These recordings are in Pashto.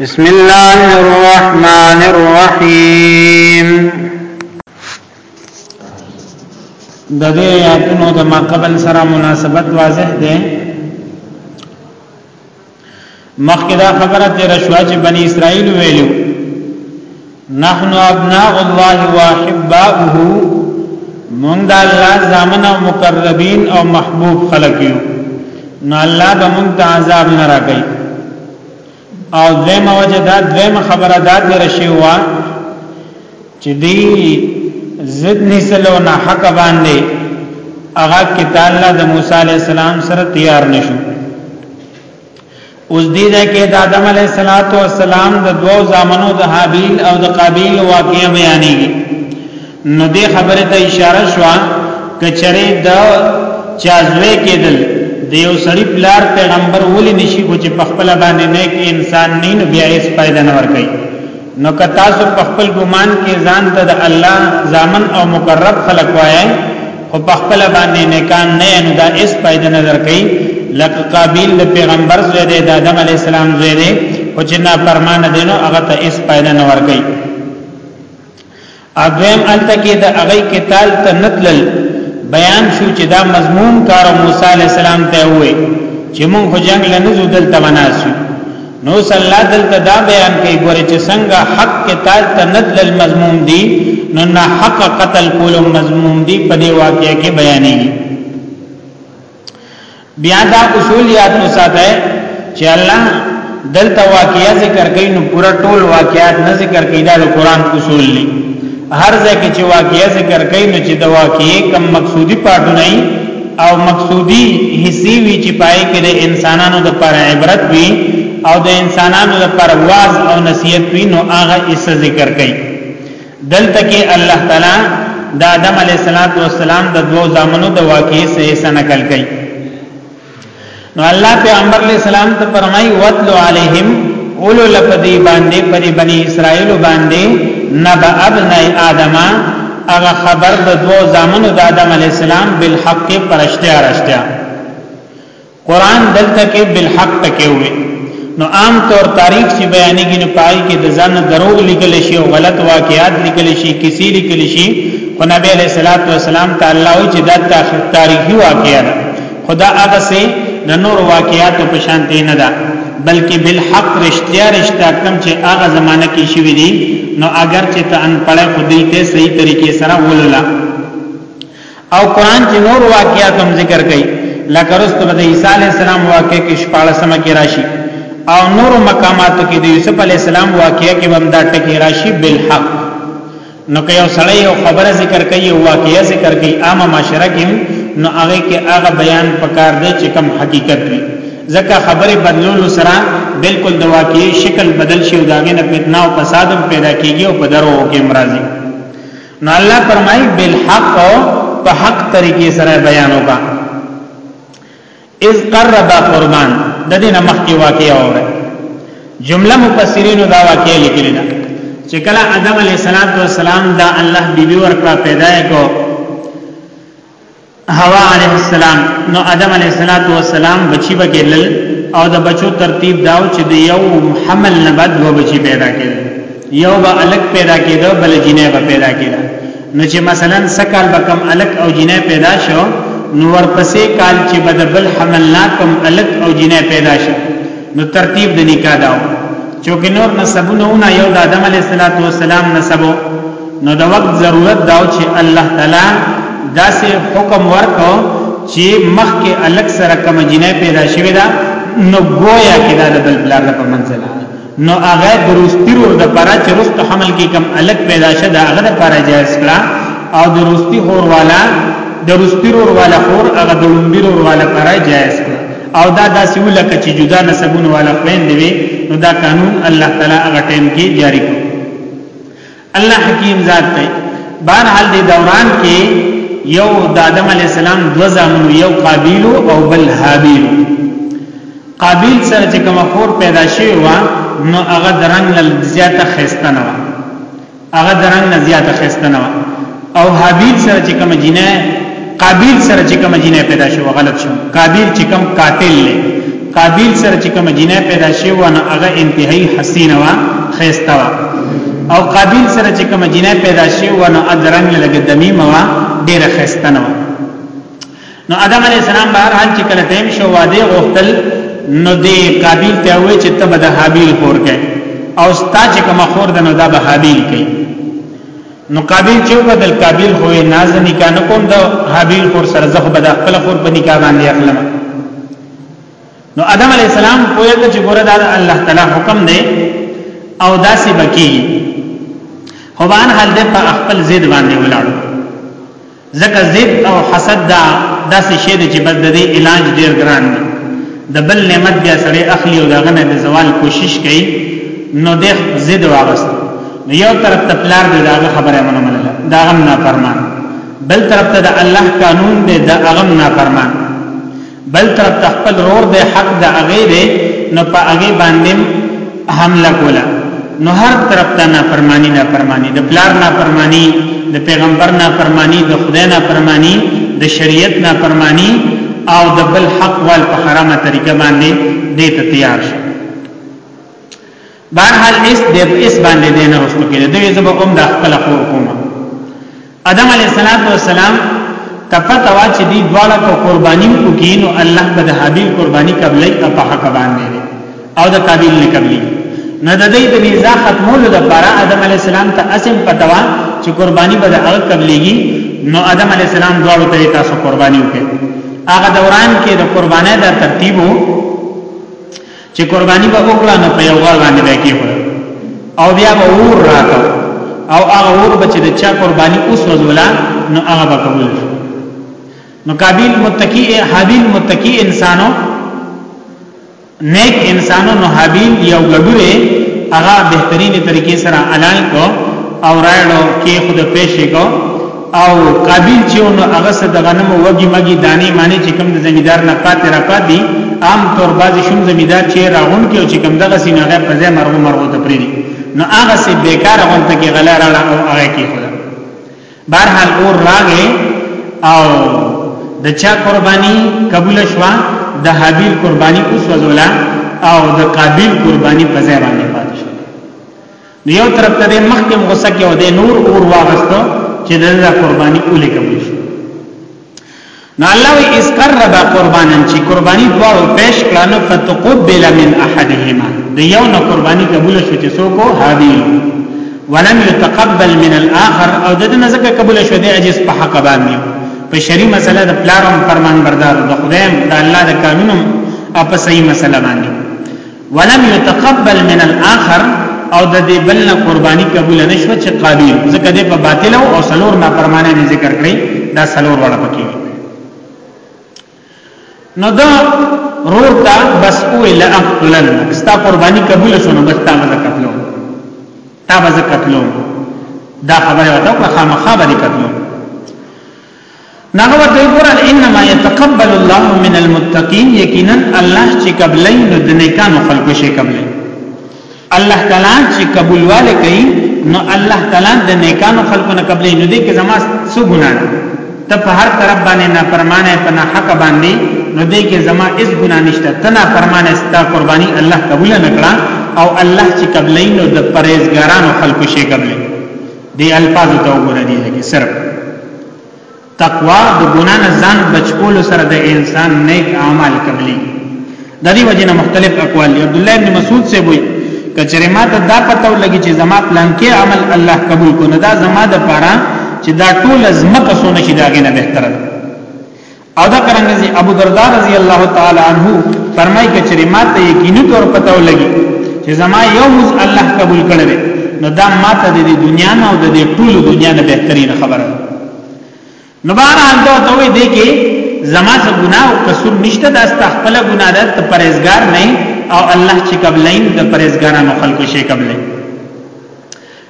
بسم الله الرحمن الرحیم د دې آیاتونو د ما قبل سره مناسبت واضح ده مخکې دا خبره تیر شو چې بنی اسرائیل ویلو نحن ابناء الله واحباؤه مونږ د الله زامن او مقربین او محبوب خلق یو نو الله به مونږ ته عذاب نه راکړي او زم وجدا زم خبره دا تر شی وا چې دی زد نسلو نه حق باندې هغه کتاب الله د موسی علی السلام سره تیار نشو اوس دې ده کې د آدم علی صلوات و سلام د دوو زامنو د حابیل او د قابیل واقعې بیانېږي نو دې خبره ته اشاره شو کچره د چازوي کېدل د یو سړی پلار پیغمبر ولې نشي کو چې په خپل باندې نیک انسان نه نو بیا هیڅ فائدہ نه ورکړي نو که تاسو په خپل ګمان کې ځان ته د الله ځامن او مقرب خلق وایي خو په خپل باندې نیکان نه نو دا اس پیدا نظر کوي لکه قابیل د پیغمبر زوی دی د آدم علی السلام زوی دی او چې نه پرمان دینو هغه ته اس پیدا نه ور کوي ادویم الته کې د هغه قتال ته نتلل بیان شو چې دا مضمون کار موسی علی السلام ته وې چې مونږ خو جنگ لنزو دلته مناسو نو صلی الله دلته دا بیان کوي ګوره چې څنګه حق قتال ته نتلل مضمون دی نو نه حق قتل کول مضمون دی په دی واقعې کې بیانېږي بیا دا اصول یاد وساته چې الله دلته واقعیا ذکر کوي نو پورا ټول واقعیات نه ذکر کوي دا د قران اصول دي هر ځای کې چې واقعیا ذکر کوي نو چې د واقعي کم مقصودی پاتونه او مقصودی حصي وی چې پای کې د انسانانو د پر عبرت وی او د انسانانو د پر واز او نصیحت وی نو هغه ایسه ذکر کوي دلته کې الله تعالی د آدم علیه السلام د دوو زامنو د واقعې سره سره نقل کړي نو الله پیغمبر علیه السلام ته فرمایي وتلو علیهم اولو لپدی باندې پری بنی اسرائیل باندې نبا ابنای آدم هغه خبر د دوو زامنو د آدم علیه السلام بالحق پرشتیا رشتیا قران دلته کې بالحق تکي وي نو عام طور تاریخ چې بیانېږي نو پای کې د ځان دروغ لیکل شي او غلط واقعات لیکل شي کیسې لیکل شي خو نبی علیہ الصلوۃ والسلام تعالی او چې دا تاریخي واقعیا ده خدا هغه سي د نور واقعیات په شان دی نه ده بلکې بالحق رښتیا رښتیا کم چې هغه زمانہ کې شوی دی نو اگر چې ته ان پړه خو دې ته صحیح طریقې سره ولولا او قران کې نور واقعات هم ذکر کړي لکه رسول د عیسی علی السلام واقع کې شپاله سم کې راشي او نور مقاماتو کې د یوسف علی السلام واقع کې هم دا ټکی راشي بالحق نو که یو سړی یو خبره ذکر کوي او واقع ذکر کوي عامه معاشره کې نو هغه کې هغه بیان پکار دی چې کم حقیقت وي ځکه خبره بدلولو سره بالکل د واقعي شکل بدل شي او داغه نه فتنه او فساد پیدا کیږي او په درو کې مرضی نو الله فرمایي بالحق په حق طریقې سره بیان وکا اذ قرب قربان د دې نمخ کې واقع اوره جمله مفسرین دا واقع لیکل دا چې کله آدم علیه السلام دا الله بیبي ورکړه پیدا کو حوا علیه السلام نو آدم علیه السلام بچی بکیلل او د بچو ترتیب داو چې د یو حمل نه بعد و بچی پیدا کړي یو به الک پیدا کېده بل جنې به پیدا کېده نو چې مثلا سکال به کم الک او جنې پیدا شو نو ورپسې کال چې بد بل حمل لا کم الک او جنې پیدا شو نو ترتیب د نکاح داو چونکه نور نسبونه ونه یو د آدم علی السلام نسبو نو د وخت ضرورت داو چې الله تعالی داسې حکم ورکو چې مخکې الک سره کوم جنې پیدا شوی دا نو گویا کې دا د بل بلار په منځل نو هغه دروستیرو د پرا چې رست حمل کې کم الک پیدا شه دا هغه د پرا جائز کړه او دروستی خور والا دروستیرو والا خور هغه دلومبیرو والا پرا جائز او دا داسې ولکه چې جدا نسبونه والا خويند وي نو دا قانون الله تعالی هغه ټیم کې جاری کړ الله حکیم ذات دی بهر حال دی دوران کې یو د آدم علی السلام دو زامنو یو قابیل او بل حابیل قابیل سره چې کوم خور پیدا شوی و نو هغه درنګ لږ زیاته خستنه و هغه درنګ نه زیاته خسته نه او حابیل سره چې کوم جنې قابیل سره چې کوم جنې پیدا شو غلط شو قابیل چې کوم قاتل لې قابیل سره چې کوم جنې پیدا شو نه هغه انتهایی حسینه وا خسته وا او قابیل سره چې کوم جنې پیدا شو نه ادرنګ لګې دمی موا ډیره خسته نه وا نو آدم علی السلام به هر حال چې کله ټیم شو واده غوښتل نو دی قابیل ته وی چې ته به د حابیل خور کې او ستا چې کوم خور د نو دا به حابیل کې نو قابیل چې بدل قابیل خو ناز نکاح نه کوم د حابیل خور سره زخ به د خپل خور په نکاح باندې اخلم نو آدم علی السلام کوی چې ګوره دا الله تعالی حکم دی او داسې بکی هوان حال دې په خپل زید باندې ولاړو ځکه ضد او حسد دا داسې شی دی چې بس د دې علاج ډیر ګران دی د بل نعمت بیا سړی اخلي او دغه نه د زوال کوشش کوي نو د ضد واغست نو یو طرف ته پلار دی داغه خبره مونږ منله دا غم نه فرمان بل طرف ته د الله قانون دی دا غم نه فرمان بل طرف ته خپل رور د حق د هغه دی نو په هغه باندې حمله کوله نو هر طرف ته نافرمانی نافرمانی د پلار نافرمانی د پیغمبر نافرمانی د خدای نافرمانی د شریعت نافرمانی او د بل حق وال په حرامه طریقه باندې دې ته تیار شو بهر حال اس د اس باندې دی نه رسول کېده دوی زب هم د خپل خور کوم ادم علی السلام تپت وا چې دی دواړه کو قرباني کوي نو الله به د حابیل قرباني قبلې او په حق باندې او د قابیل نه قبلې نه د دې د نزاع ختمولو د پر ادم علی السلام ته اسم پتوا چې قرباني به د هغه قبلېږي نو ادم علی السلام دواړو ته تاسو قرباني وکړي هغه دوران کې د قربانې د ترتیبو چې قرباني به وکړه نو په یو غار باندې به کې او بیا به ور راکاو او هغه ور به چې د چا قرباني اوس وزولا نو هغه به قبول شي نو قابل متقی حابیل متقی انسانو نیک انسانو نو حابیل یو ګډوره هغه بهترینه طریقې سره علال کو او راړو کې خود پېښې کو او قابل چې نو هغه څه د غنم وږي مګي دانه معنی چې کوم د زمیدار نه پاتې را پاتې عام طور باز شوم زمیدار چې راغون کې او چې کوم دغه سینغه په ځای مرغو مرغو ته پریدي نو هغه سي بیکار غونته کې غلا راړه او هغه کې خدا بهرحال اور راغې او د چا قرباني قبول شوا د حابیل قرباني اوس وزولا او د قابیل قرباني په ځای باندې پاتې شو نو یو طرف ته د مخکم غصه کې او د نور اور واغستو چې دغه قرباني اولې کوم شي نو الله وی اس قرب قربانن چې قرباني دوه پیش کړنو فتقبل من احدهما د یو نه قرباني قبول شو چې څوک هابیل ولم يتقبل من الاخر او د دې نزدک قبول شو دی عجز په حق باندې په شری مسله د پلارم فرمان بردار د خدایم د الله د قانونم او په صحیح مسله باندې ولم يتقبل من الاخر او د دې بل نه قرباني قبول نه شو چې قابل ځکه دې په باطل او سلور نه پرمانه نه ذکر کړی دا سلور وړه پکې نو دا رور تا بس او الا اقتلن ستا قرباني قبول شو نو بس تا مزه قتلو تا مزه قتلو دا خبره وته خامخا باندې قتلو ناغه ورته قرآن انما يتقبل الله من المتقين یقینا الله چې قبلې نو د نیکانو خلکو شي قبلې الله تعالی چې قبول والے کوي نو الله تعالی د نیکانو خلکو نه قبلې نو دې کې زما څو ګنا ته په هر طرف باندې نه پرمانه په نه حق باندې نو دې کې زما اس ګنا نشته تنا پرمانه ستا قرباني الله قبول نه کړه او الله چې قبلې نو د پرهیزګارانو خلکو شي قبلې دی الفاظ ته وګوره دی لکه صرف تقوا د ګنا نه ځان بچکول سره د انسان نیک اعمال قبلي د دې وجنه مختلف اقوال دی عبد الله بن مسعود سے وایي کچره ما ته دا پته ولګي چې زما پلان کې عمل الله قبول کو نه دا زما د پاره چې دا ټول زمکه سونه شي داګه نه بهتره ده او دا کرنګزي ابو دردا رضی الله تعالی عنہ فرمای کچری ماته یقیني تور پته ولګي چې زما یو مز الله قبول کړي نو دا ماته د دنیا نه او د ټول دنیا نه بهترین خبره نو بار انده ته وې دي کې زما څه ګناه او قصور نشته دا ست خپل ګناه ده ته پرهیزګار نه او الله چې قبلین د پرهیزګارانو خلکو شي قبلین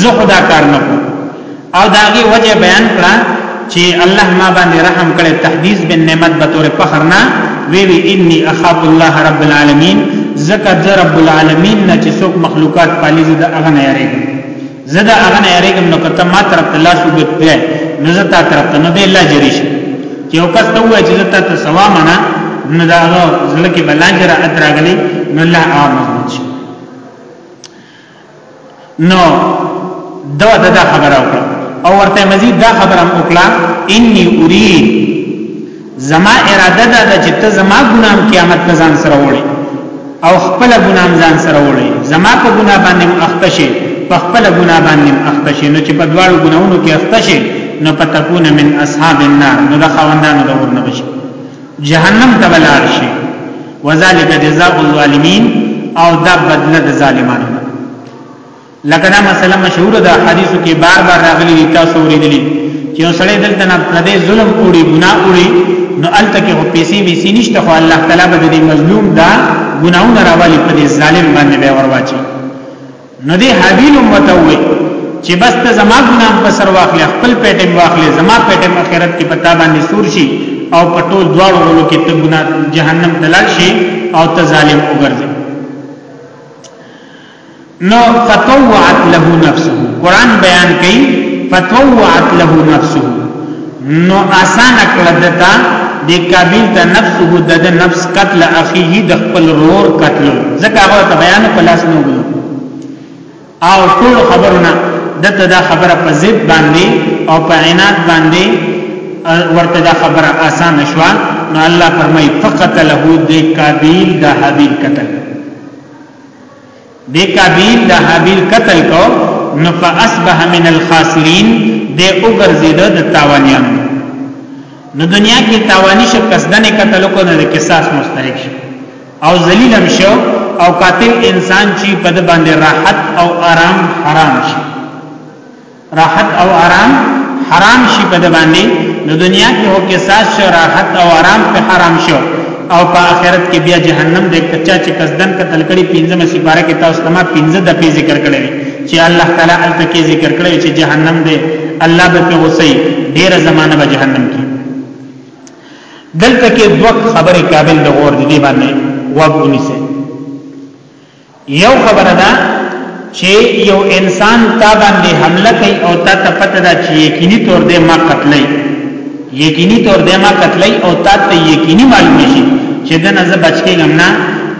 زه خدا کار نه کوم او داغي وجه بیان کړه چې الله ما باندې رحم کړي تحدیث بن نعمت به تور فخر نه وی وی انی اخاف الله رب العالمین زکه د رب العالمین نه چې څوک مخلوقات پالي زه د هغه نه یری زه د هغه نه یری کوم نو کته ما طرف ته لاس وګټه نو زه تا طرف ته نه دی الله جری شي چې او کس ته وای چې زه تا ته سوا منا نه دا زړه کې بلانجره اتراغلی نو الله عامه نو دا دا خبره وکړه او ورته مزید دا خبره هم وکړه انی اريد زما اراده ده چې ته زما ګنام قیامت ته ځان سره وړي او خپل ګنام ځان سره وړي زما په ګنا باندې اختشه په خپل ګنا باندې اختشه نو چې په دواړو ګناونو کې اختشه نو پتكون من اصحاب النار نو د خواندانو د ورنه بشي جهنم ته بلار شي وذالک جزاء الظالمین او دا بدل د ظالمانو لکه دا مسله مشهور ده حدیثو کې بار بار راغلي دي تاسو ورېدلې چې یو سړی دلته نه پردې ظلم کوي ګناه کوي نو الته کې پیسې ویسې نشته خو الله تعالی به دې مظلوم دا ګناونه راوالي په دې ظالم باندې به ورواچي نو دی حابیل امتوی چې بس ته زما ګناه په سر واخلې خپل پیټم واخلې زما پیټم اخرت کې پتا باندې سور شي او په ټول دواړو ورو کې ته ګناه جهنم دلال شي او ته ظالم وګرځي نو فتوعت له نفسه قران بیان کوي فتوعت له نفسه نو آسان کړه دتا د قابیل ته نفسه د د نفس قتل اخیه د خپل رور قتل ځکه هغه ته بیان په لاس نه وګړو او ټول خبرونه دته دا خبره په ضد باندې او په عنایت باندې ورته دا خبره آسان شوه نو الله فرمای فقط له د قابیل د حابیل قتل د قابیل د حابیل قتل کو نو فاصبح من الخاسرین د وګرځید د تاوانیانو نو دنیا کې تاوانی شو قصدنه قتل کو نه د قصاص مستحق شو او ذلیل هم شو او قاتل انسان چې په د باندې راحت او آرام حرام شي راحت او آرام حرام شي په باندې نو دنیا کې هو کې ساز شو راحت او آرام په حرام شو او په آخرت کې بیا جهنم دې کچا چې قصدن قتل کړي پنځمه سپاره کې تاسو تمام پنځه د پی ذکر کړی چې الله تعالی الته کې ذکر کړی چې جهنم دې الله به په وسی ډیره زمانہ به جهنم کې دلته کې دوه خبرې قابل د غور دي باندې وګونی سي یو خبره ده چې یو انسان تا باندې حمله کوي او تا ته پته ده چې یقیني تور دې ما قتلای یقیني تور دې ما قتلای او تا ته یقیني معلوم شي چې د نه زه بچ کېږم نه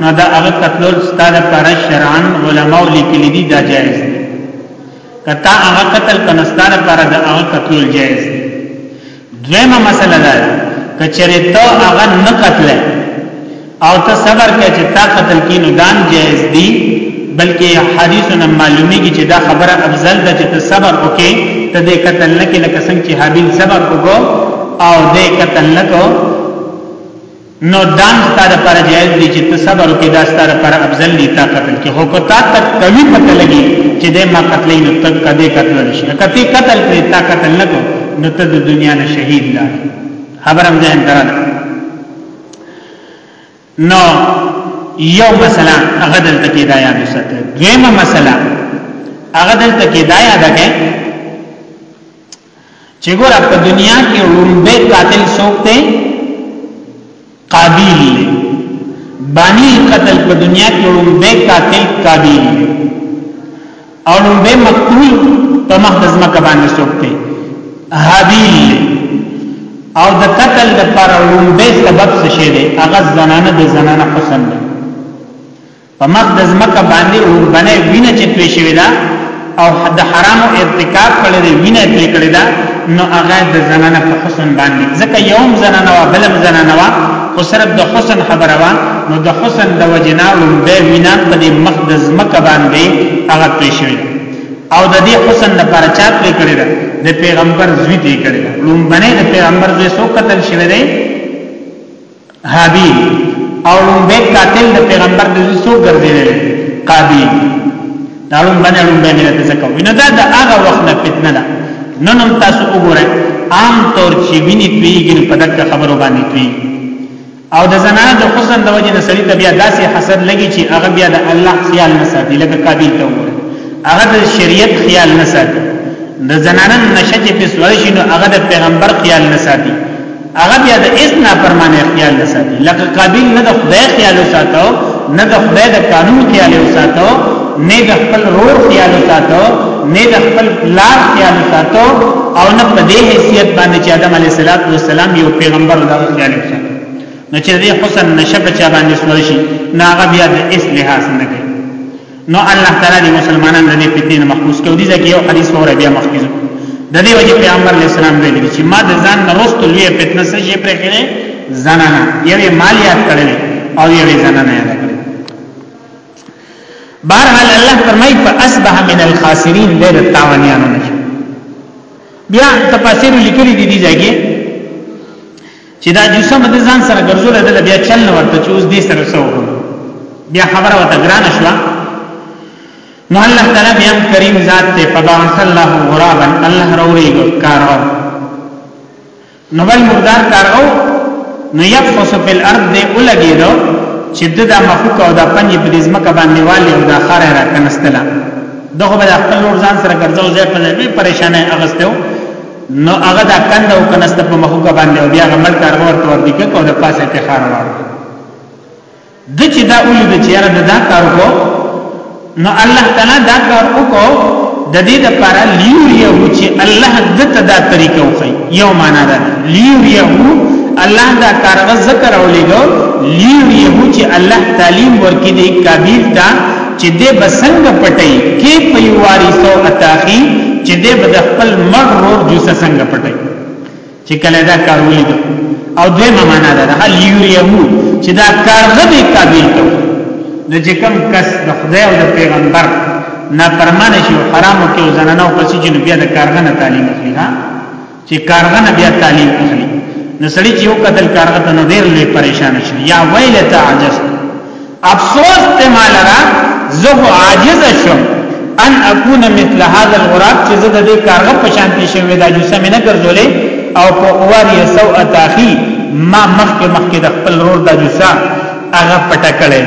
نو دا هغه قتلول ستاره پر شرعن علماء لیکل دي دا جائز دي کته هغه قتل کنه ستاره پر دا هغه قتلول جائز دي دویمه مسله ده کچره ته هغه نه قتل او ته صبر کې چې تا قتل کینو دان جائز دی بلکې حدیثونه معلومیږي چې دا خبره افضل ده چې ته صبر وکې ته دې قتل نه کې لکه څنګه چې حابیل صبر وکړو او دې قتل نه کو نو دام ستاره پر جایز دي چې ته صبر وکې دا ستاره پر افضل دي تا قتل کې هو کتا تک کوي پته لګي چې دې ما قتل نه تک کده قتل نشي کته قتل کې تا قتل نه کو نو ته د دنیا نه شهید لا خبرم ځین درل نو یو مثلا هغه دلته کې دا یاد وساته دویمه مثلا هغه دلته کې دا یاد کړئ چې ګوره په دنیا کې رومبه قاتل څوک دی قابیل دی بانی قتل په دنیا کې رومبه قاتل قابیل دی او رومبه مقتول په محض مکه باندې څوک دی حابیل دی او د قتل د پر رومبه سبب څه شی دی هغه زنانه د زنانه حسن دی په مخ د ځمکه باندې اوربنه وینه چې توی شوی دا او د حرامو ارتکاب کړی دی وینه توی کړی دا نو هغه د زنانه په حسن باندې ځکه یوم زنانه وا بلم زنانه وا خو صرف د حسن خبره وا نو د حسن د وجنا لومبه وینا په دې مخ د ځمکه باندې هغه توی شوی او د دې حسن لپاره چا توی کړی دا د پیغمبر زوی دی کړی لومبنه د پیغمبر زوی سو قتل شوی دی حابیل او لومبه قاتل د پیغمبر د زوی سو ګرځیدل قابیل دا لومبه نه لومبه ملت زکو وینه دا د هغه وخت نه فتنه ده نن هم تاسو وګورئ عام طور چې ویني پیږي په دغه خبرو باندې پی او د زنانه د حسن د وجې نه سړی ته بیا داسې حسد لګي چې هغه بیا د الله خیال نه ساتي لکه قابیل ته وګورئ هغه د شریعت خیال نه ساتي د زنانه نشه چې په سوال شي نو هغه د پیغمبر خیال نه ساتي هغه بیا د اذن پرمان خیال نه ساتي لکه قابل نه د خدای خیال ساتو نه د خدای د قانون خیال ساتو نه د خپل رور خیال ساتو نه د خپل پلار خیال ساتو او نه په دې حیثیت باندې چې آدم علیه السلام یو پیغمبر د خیال ساتو نو چې دې حسن نشه بچا باندې سوال شي ناغه بیا د اس لحاظ نه کوي نو الله تعالی دی مسلمانان د دې فتنې نه محفوظ کړي ځکه یو حدیث وره بیا مخکې د دې وجه پیغمبر علی السلام ویل چې ما د ځان نرست لوی فتنه څه شي پرې کړې زنانه یوې مال یاد کړلې او یوې زنانه یاد کړلې بهرحال الله فرمایي فاصبح من الخاسرین ډېر تاوانیان بیا تفاسیر لیکلي دي دي ځای کې چې دا جوسه مده ځان سره ګرځول دل بیا چل نه ورته چې اوس دې سره سو بیا خبره وته ګران شو نو الله تعالی بیا کریم ذات ته فبارک الله غرابا الله روري کارو نو بل مردار کارو نو یفحص فی الارض دې ولګي دو چې دا مخوک او دا پنځه په دې ځمکه باندې والي او دا خره را کنستله دغه بل خپل ور ځان سره ګرځاو ځای په دې پریشانه اغستو نو هغه دا کند او کنست په مخوګه باندې او بیا غمل کار ورته ور دي کې کوله پاسه ته خار وار د چې دا اولې د چیرې د دا کار کو نو الله تعالی دا کار وکاو د دې د پر لیوریه چې الله دته دا طریقه وخی یو معنا ده لیوریه الله دا کار ذکر او لګو لیوریه چې الله تعلیم ورکې دې کبیر ته چې دې به څنګه پټي کې په یواري سو اتاخي چې دې به د خپل مړ رور جوسه څنګه پټي چې کله دا کار ولید او دې معنا ده هل یریه چې دا کار غدي قابل ته نو چې کوم کس د خدای او د پیغمبر نه پرمانه شي حرامو کې زنانه او پسې جنو بیا د کارغنه تعلیم اخلي ها چې کارغه نه بیا تعلیم اخلي نو سړی چې یو قتل کارغه ته نو ډیر لوی پریشان شي یا ویل ته عجز افسوس ته مال را زه عاجز شم ان اكون مثل هذا الغراب چې زه د دې کارغه په شان کې شوی دا جو سم نه ګرځولې او په اوار یې سو اتاخي ما مخکې مخکې د خپل رور د جوسا هغه پټکړې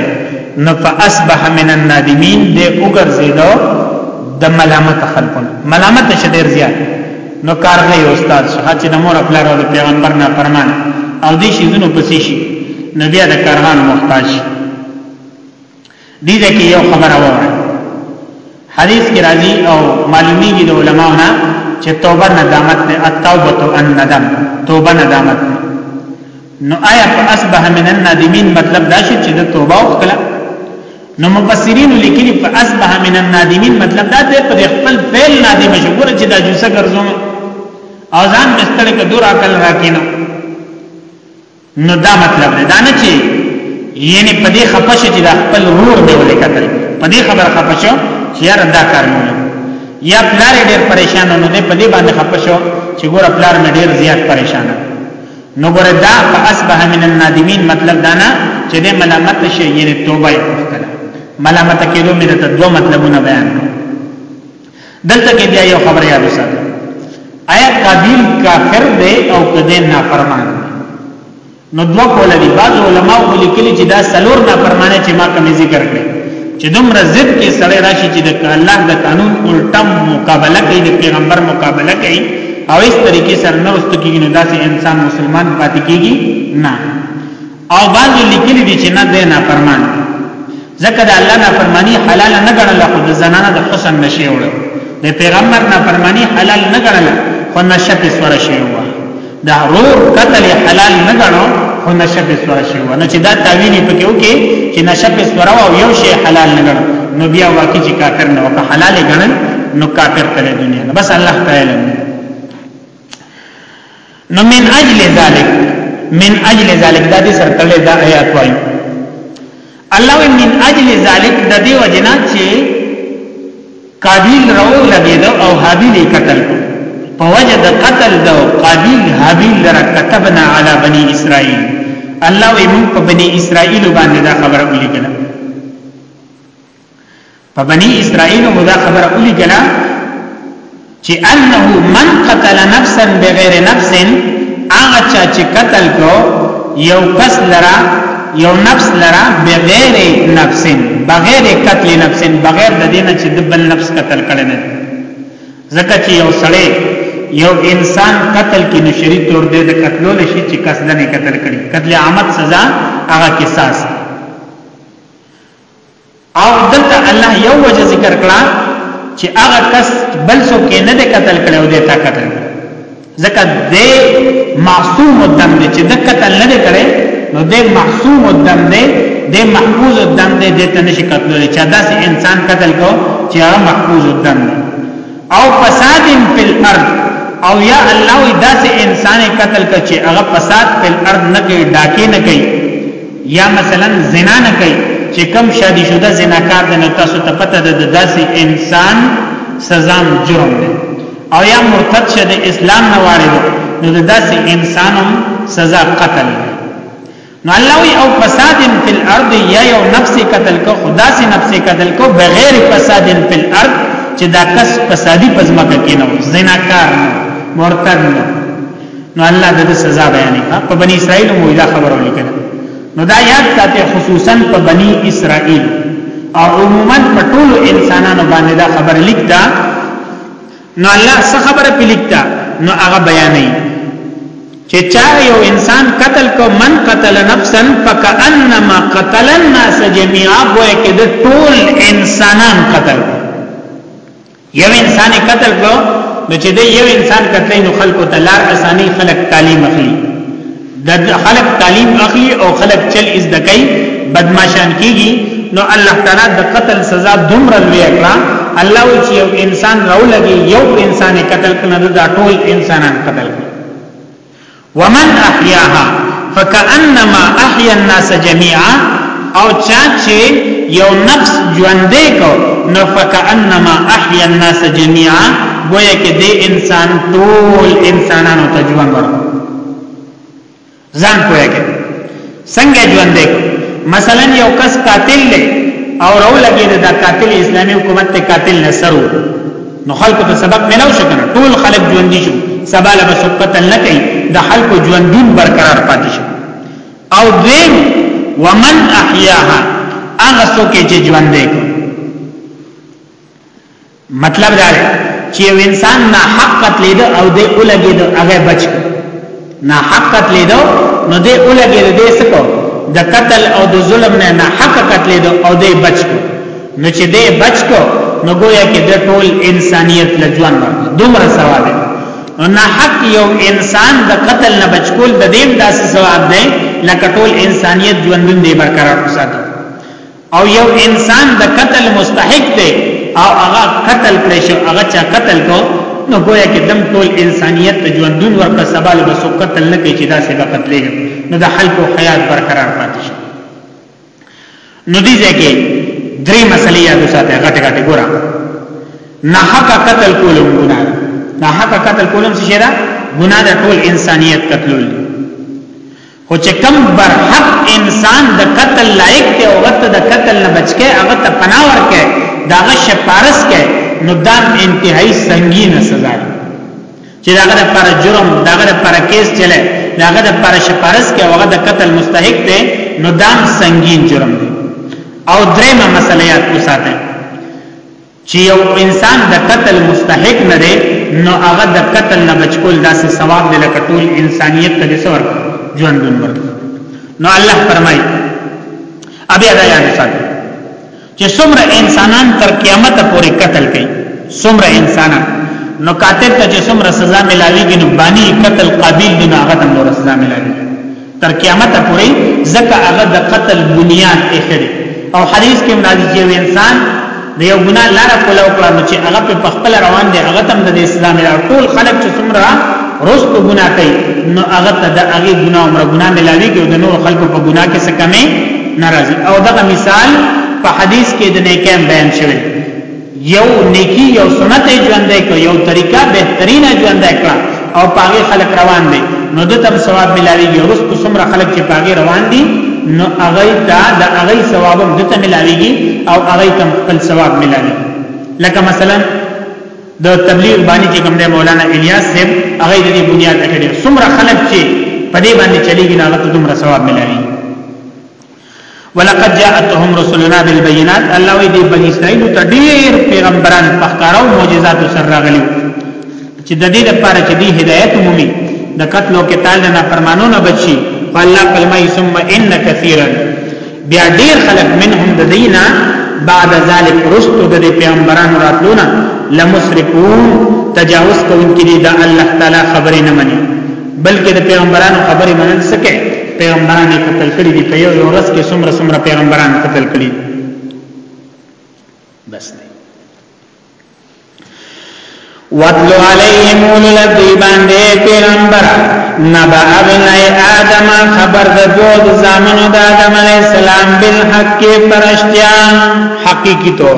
نو فاصبح من النادمین دې وګرځیدو د ملامت خلقونه ملامت شډیر زیات نو کار نه یو استاد شي چې د مور خپل او پیغمبر نه فرمان او دې شي زونو پسې شي نبي د کارغان محتاج دي دې کې یو خبره وره حدیث کې راځي او معلومی دي د علماو نه چې توبه ندامت نه التوبه الندم توبه ندامت نه نو آیا فاصبح من النادمین مطلب دا شي چې د توبه وکړه نو مفسرین لیکلي فاصبح من النادمین مطلب دا دی په خپل فعل نادم شو ګره چې دا جوسه ګرځوم او ځان مستړ کې دور عقل راکینو نو دا مطلب دی دا نه چې یعنی په دې خپشه چې دا خپل رور دی ولې کتل په دې خبر خپشه چې یار دا کار نه یا پلار ډېر پریشان نو دې په دې باندې خپشه چې ګور پلار مې ډېر زیات پریشان دی نو ګره دا فاصبح من النادمین مطلب دا نه چې د ملامت شي یعنی توبه یې وکړه ملامت کېدو مې ته دوه مطلبونه بیان دلته کې بیا یو خبره یاد وساته آیا قابیل کافر دی او کده نافرمان نو دوه کول دي بعض علما ولیکلي چې دا سلور نافرمانه چې ما کوم ذکر کړی چې دومره ضد کې سړی راشي چې د الله د قانون الټا مقابله کوي د پیغمبر مقابله کوي او اس طریقې سره نه واست کیږي نو داسې انسان مسلمان پاتې کیږي نه او باندې لیکلي دي چې نه دی نه فرمان ځکه د الله نه فرمانی حلال نه ګڼل خو د زنانه د حسن نشي وړ د پیغمبر نه فرمانی حلال نه ګڼل خو نشه په سره شي وړ دا رور قتل حلال نه غنو خو نشه په سور شي ونه چې دا تعویل پکې وکي چې نشه په سور او یو شی حلال نه غنو نو بیا واقعي چې کافر نه وکړه حلال غنل نو کافر کړي دنیا بس الله تعالی نو من اجل ذلک من اجل ذلک دا دې سره تړلې دا آیات وایي الله وی من اجل ذالک د دې وجنا چې قابیل راو لګید او حابیل قتل په وجه د قتل د قابیل حابیل لره كتبنا علی بنی اسرائیل الله وی موږ په بنی اسرائیل باندې دا خبره ولیکله په بنی اسرائیل مو دا خبره اولی کلا چې انه من قتل نفسا بغیر نفس هغه چا چې قتل کو یو کس لرا یو نفس لرا بغیر نفس بغیر قتل نفس بغیر د دینه چې د بل نفس قتل کړي نه ځکه چې یو سړی یو انسان قتل کې نشری تور دې د قتلو لشي چې قصدنه قتل کړي قتل عامت سزا هغه قصاص او دلته الله یو وجه ذکر کړه چې هغه کس بل څوک نه دی قتل کړي او دی تا قتل ځکه دی معصوم الدم دی چې د قتل نه دی کړي نو دی معصوم الدم دی دی محفوظ الدم دی د ته نشي قتل لري چې داس انسان قتل کو چې هغه محفوظ الدم دی او فساد فی الارض او یا الله داس انسان قتل کچې هغه فساد فی الارض نه کوي ډاکې نه کوي یا مثلا زنا نه کوي چې کم شادي شوه د زناکار د نو تاسو ته پته ده د داسې انسان سزا جرم ده او یا مرتد شه د اسلام نه وارد نو د داسې انسانم سزا قتل ده نو الله وی او فساد فی الارض یا یو نفس قتل کو خدا سے نفس قتل کو بغیر فساد فی الارض چې دا کس فسادی پزماکه کینو زناکار مرتد نه نو الله د سزا بیانې په بنی اسرائیل مو دا خبره ولیکل نو دا یاد ساتي خصوصا په بنی اسرائیل او عموما په ټول انسانانو باندې دا خبر لیکتا نو الله څه خبره په لیکتا نو هغه بیانې چې چا یو انسان قتل کو من قتل نفسا فکانما قتل الناس جميعا وای کې د ټول انسانان قتل کو یو انسان قتل کو نو چې د یو انسان قتل نو خلکو ته لار اساني خلک تعلیم اخلي د خلک تعلیم اخلي او خلک چل از دکای بدمعشان کیږي نو الله تعالی د قتل سزا دومره لوي کړه الله چې یو انسان راولږي یو انسان قتل کړه نو دا ټول انسانان قتل کړه ومن احیاها فکانما احیا الناس جميعا او چا چې یو نفس ژوندې کو نو فکانما احیا الناس جميعا گویا کې دې انسان ټول انسانانو ته ژوند ورکړ ځان کوی کې څنګه ژوند دی مثلا یو کس قاتل دی او رو لګی د قاتل اسلامي حکومت ته قاتل نصرو نو خلکو ته سبق ملو شو کنه ټول خلک ژوند شو سبا له بس قتل نه کوي د خلکو ژوندون برقرار پاتې شو او دین ومن احیاها هغه څوک چې ژوند دی مطلب دا دی چې یو انسان نه حق قتلې ده او دې اولګې ده هغه بچ نه حق قتلې ده نو دې اولګې ده دې سکو د قتل او د ظلم نه نه حق قتلې ده او دې بچ نو چې دې بچ کو نو گویا کې د ټول انسانيت لجوان ورته دومره ثواب دی نو نه حق یو انسان د قتل نه بچ کول د دې داسې ثواب دی لکه ټول انسانيت ژوندون دی برقرار وساتي او یو انسان د قتل مستحق دی او هغه قتل کړی شو هغه چا قتل کو نو گویا کې دم ټول انسانیت ته ژوندون ورکړه سبال وسو قتل نه کوي چې دا سبا قتلېږي نو د خلکو حیات برقرار پاتې شي نو دې ځکه درې مسلې یاد ساته غټ غټ ګورا نه حق قتل کولم ګنا نه حق قتل کولم څه شي دا ګنا د ټول انسانیت قتلول خو چې کم برحق انسان د قتل لایق دی او غته د قتل نه بچکه هغه ته پناه ورکه داغه شپارس کې نو دا انتهایی سنگینه سزا ده چې داغه لپاره جرم داغه لپاره کیس چلے داغه لپاره شپارس کې هغه د قتل مستحق دی نو دا سنگین جرم دی او درېمه مسله یاد کو ساته چې یو انسان د قتل مستحق نه دی نو هغه د قتل نه بچ کول داسې ثواب دی لکه ټول انسانیت ته د څور ژوند ورکړ نو الله فرمایي ابي ادا یاد ساتي چې څومره انسانان تر قیامت پورې قتل کوي څومره انسانان نو قاتل ته چې څومره سزا ملاويږي نو باندې قتل قابل دی نو هغه ته سزا ملاويږي تر قیامت پورې ځکه هغه د قتل بنیاد اخلي او حدیث کې مرادي چې انسان د یو ګنا لار کوله او کړه چې هغه په خپل روان دی هغه تم د اسلام لپاره ټول خلک چې څومره رست ګنا کوي نو هغه ته د هغه ګنا عمر ګنا ملاوي کې د نور خلکو په ګنا کې څه کمې ناراضي او دغه مثال په حدیث کې د نیکم بیان شوی یو نیکی یو سنت ژوندې کو یو طریقه بهترین ژوندې کړه او پاګه خلق روان دي نو د تم ثواب ملاوي یورس په سمره خلق چې پاګه روان دي نو هغه ته د هغه ثواب هم دته ملاويږي او هغه ته خپل ثواب ملاوي لکه مثلا د تبلیغ باندې چې کوم د مولانا الیاس صاحب هغه د دې بنیاد اټډي سمره خلق چې په دې باندې چلیږي نه هغه ته دومره ثواب ملاوي ولقد جاءتهم رسلنا بالبينات الله وی دی بنی اسرائیل ته ډیر پیغمبران پخکارو معجزات سره راغلي چې د دې لپاره چې دی هدایت مومي د قتل او قتال نه فرمانو نه بچي فالله کلمه ثم ان كثيرا بیا ډیر خلق منهم د دینا بعد ذلك رستو د پیغمبرانو راتلونه لمسرفون تجاوز کوونکې دي د الله تعالی خبرې نه مني بلکې د پیغمبرانو خبرې منل سکه پیغمبرانو قتل کړي دي په یو ورځ کې څومره څومره پیغمبران قتل کړي بس دی وَاتْلُ عَلَيْهِمْ أُولُو الْأَبْدِي باندې پیغمبر نبا ابن آدم خبر د دوه زامنو د آدم علی السلام بالحق پرشتیا حقیقی طور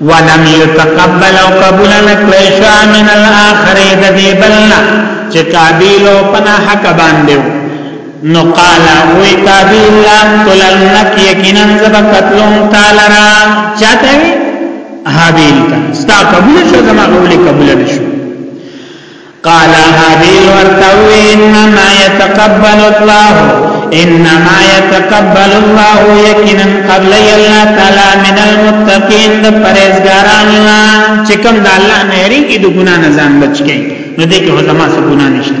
ولم يتقبل او قبول نکړی شو من الاخر د دې بلنا چې قابیل او پنا حق باندې نو قال وی قابیل لا تلنک یقینا زب قتلهم تعالی را چاته حابیل تا ستا قبول شو زما قبول قبول نشو قال هابیل ورته وی انما يتقبل الله انما يتقبل الله یقینا قبل الله تعالی من المتقین د پرهیزګاران نه چې کوم د الله نه ریږي د ګنا نه ځان بچ کړي نو دې کې هو زما څه ګنا نشته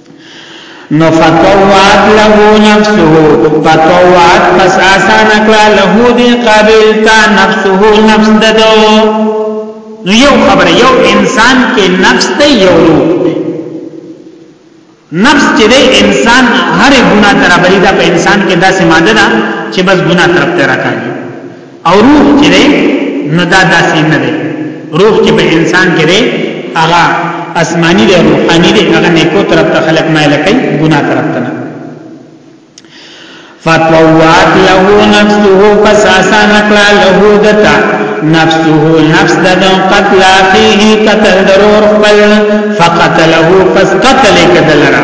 نو فطوعت له نفسه فطوعت پس آسان کړه له دې قابل تا نفسه نفس ددو نو یو خبر یو انسان کې نفس ته یو روح دی نفس چې دی انسان هر ګناه تر بریدا په انسان کې داسې ماده ده چې بس ګناه طرف ته راکاږي او روح چې دی نو دا داسې نه دی روح چې په انسان کې دی هغه آسمانی دی روحانی دی هغه نیکو طرف ته خلق مایل کوي ګناه طرف ته نه فتوات له نفسه فساسا نقلا له دتا نفسه نفس د قتل اخيه قتل ضرور خپل فقتله فقتل کدلرا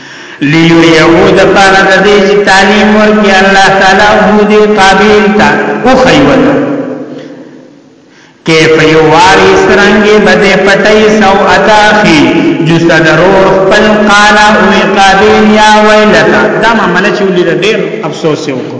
لیریه د پاره د دې چې تعلیم ورکړي الله تعالی هو دې قابل تا او خیوته کیف یواری سرنگی بده پټی سو اتاخی جستا درور خپل قالا اوی قابل یا ویلتا دا معاملہ چولی را دیر افسوس یو کو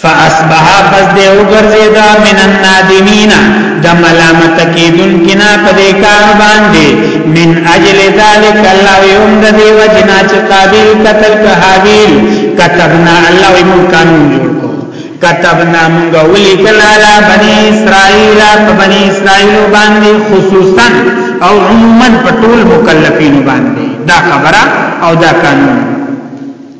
فاصبح پس دی وګرځیدا من النادمین د ملامت کیدون کنا په دې کار باندې من اجل ذلک الله یوم د دی وجنا چې قابل قتل که حابیل كتبنا الله ومن قانون جوړ کو كتبنا موږ ولي کلا لا بني اسرائيل بني اسرائيل باندې خصوصا او عموما په ټول مکلفین باندې دا خبره او دا قانون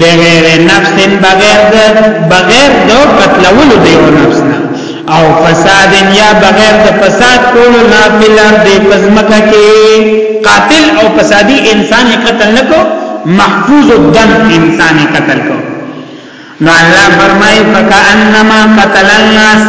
بغیر نفس بغیر د بغیر د قتلولو د یو نفس نه او فساد یا بغیر د فساد کولو نه بل د پزمکه کې قاتل او فسادی انسان قتل نکو محفوظ الدم انسان قتل کو نو الله فرمای فکانما قتل الناس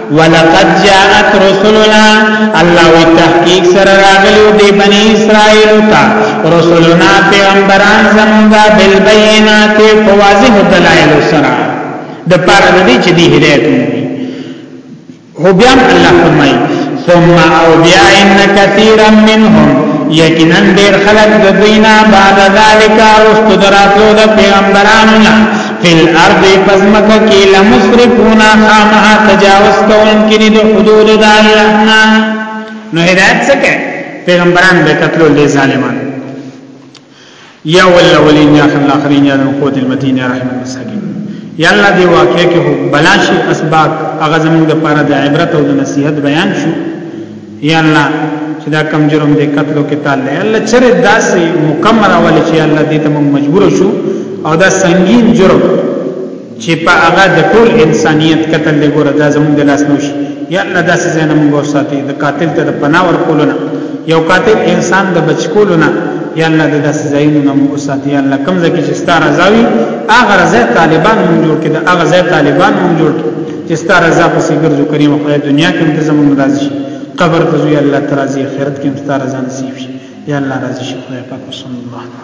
ولقد جاءت رسلنا الله وی تحقیق سر راغلیو دی بنی اسرائیل تا رسلنا پیغمبران زمونږه بالبینات فواضح دلائل سر د پاره د دې چې دی هدایت هو بیا الله فرمایي ثم او بیا ان کثیرا منهم یقینا ډیر خلک د دینه بعد ذالک رست دراتو د پیغمبرانو نه فی الارض پزمکه کی لمسرفون خامها تجاوز کون کنی دو حدود دا اللہ نا نو هدایت سکے پیغمبران بے قتلو لی ظالمان یا ولا ولین یا خل اخرین یا قوت المتین یا رحم المساکین یا الله دی واقعې کې بلاشي اسباب اغه زموږ د پاره د عبرت او د نصیحت بیان شو یا الله چې دا کم جرم دې قتل او قتال دی الله چرې داسې مکمل اول چې الله دې ته موږ مجبور شو او دا سنگین جرم چې په هغه د ټول انسانيت قتل دی ګوره دا زموږ د لاس نوش یا الله داسې ځای نه موږ ساتي د قاتل ته د پناه ورکولونه یو قاتل انسان د بچکولونه یا الله د داسې ځایونو نه موږ ساتي یا الله کوم ځکه چې ستاره زاوي هغه ځای طالبان موږ جوړ کړي هغه ځای طالبان موږ جوړ کړي چې ستاره رضا پسې ګرځو کریم خدای دنیا کې هم زموږ راضي شي قبر ته یا الله ترازی آخرت کې هم ستاره رضا نصیب شي یا الله راضي شي خدای پاک صلی الله علیه